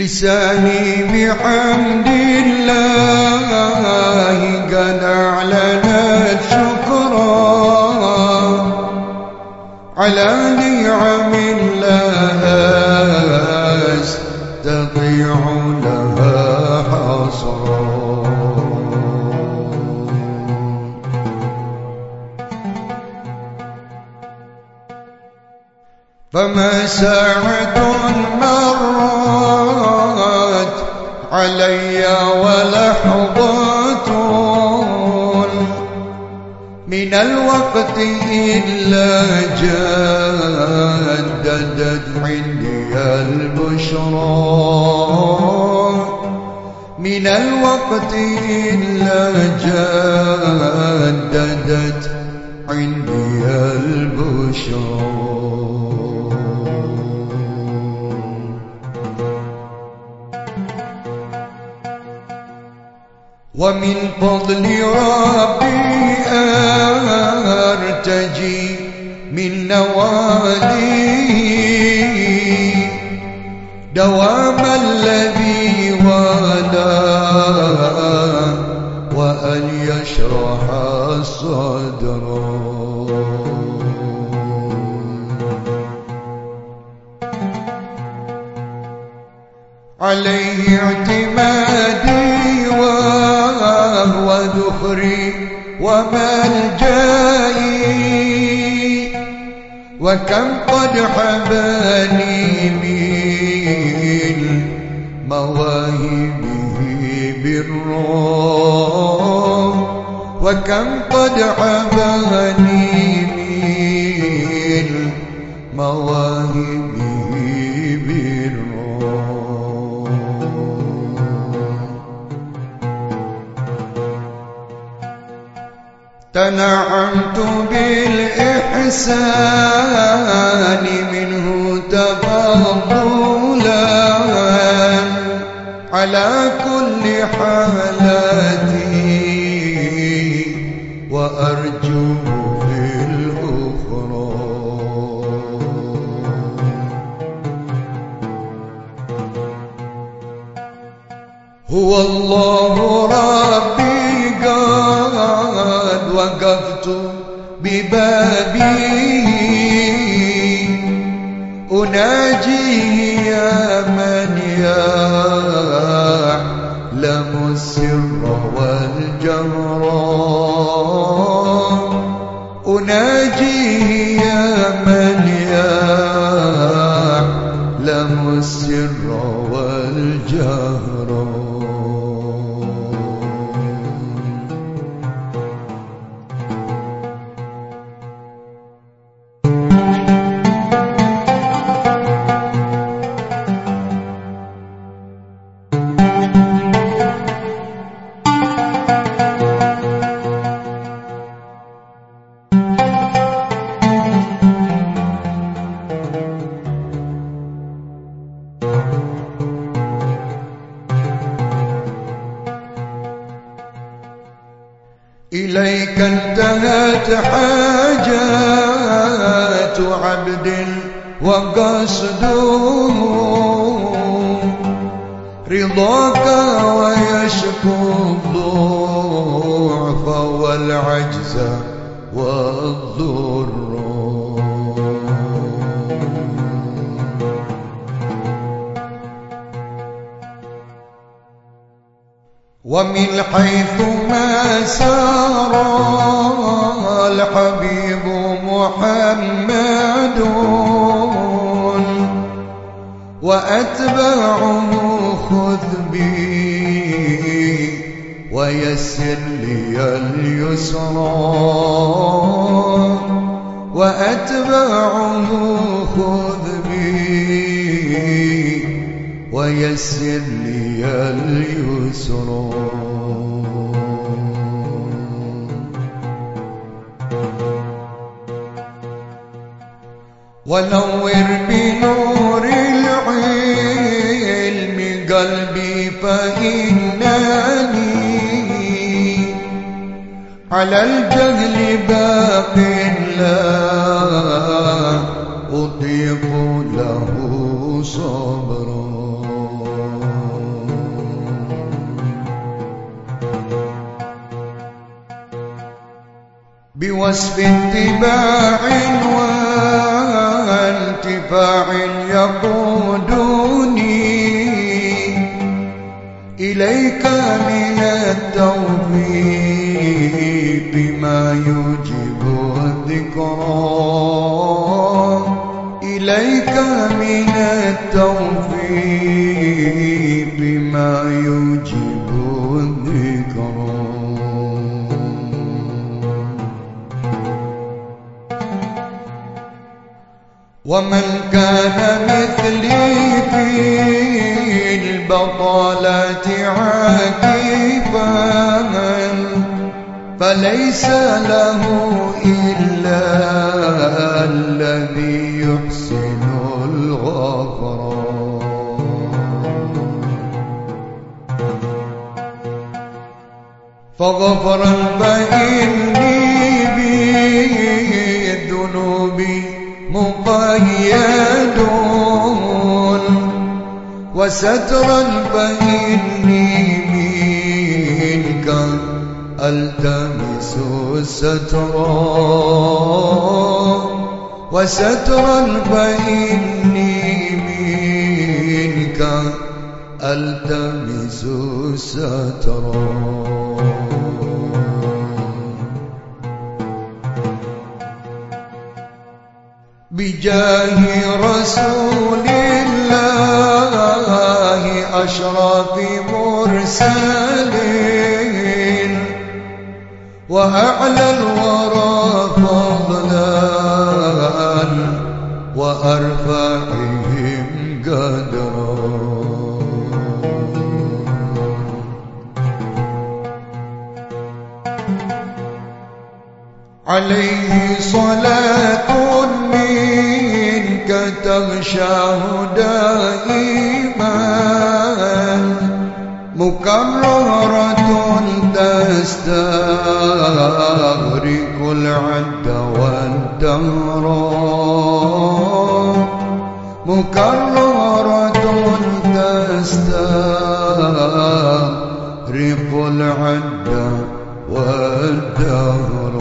لساني بحمد الله قد أعلنت شكرا على نعم الله. أستطيع لها حصرا. فما ساعة مرت علي ولحظات من الوقت إلا جددت عندي البشرى. من الوقت إلا جددت عندي البشرى. ومن فضل ربي أرتجي من نوالي. دوام الذي ولا وأن يشرح الصدر عليه اعتمادي وملجئي وكم قد حباني من مواهبه بالروح وكم قد حباني من مواهبه تنعمت بالإحسان منه تفضلا على كل حالاتي وأرجو في الأخرى هو الله ربي وقفت ببابي. أناجيه يا من يعلم السر والجهر أناجيه يا من يعلم السر والجهر إليك انتهت حاجات عبد وقصده رضاك ويشكو الضعف والعجز والضر. ومن حيث ما سار الحبيب محمد وأتبعه خذ بي ويسر لي اليسرى. وأتبعه خذ بي ويسر لي اليسرى. ونور بنور على الجهل باق لا أطيق له صبرا. بوصف اتباع وانتفاع يقودني إليك من التوفيق. ما يجب الذكرى. إليك من التوفيق ما يجب الذكرى. ومن كان مثلي في البطالة عاكفا فليس له إلا الذي يحسن فغفرا فإني بالذنوب مقيد وسترا فإني ألتمس السترا وسترا فإني منك ألتمس السترا بجاه رسول الله أشرف مرسلين. وأعلى الورى فضلا وأرفعهم قدرا. عليه صلاة منك تغشاه دائما مكررة تستغرق العد والدهر مكررة تستغرق العد والدهر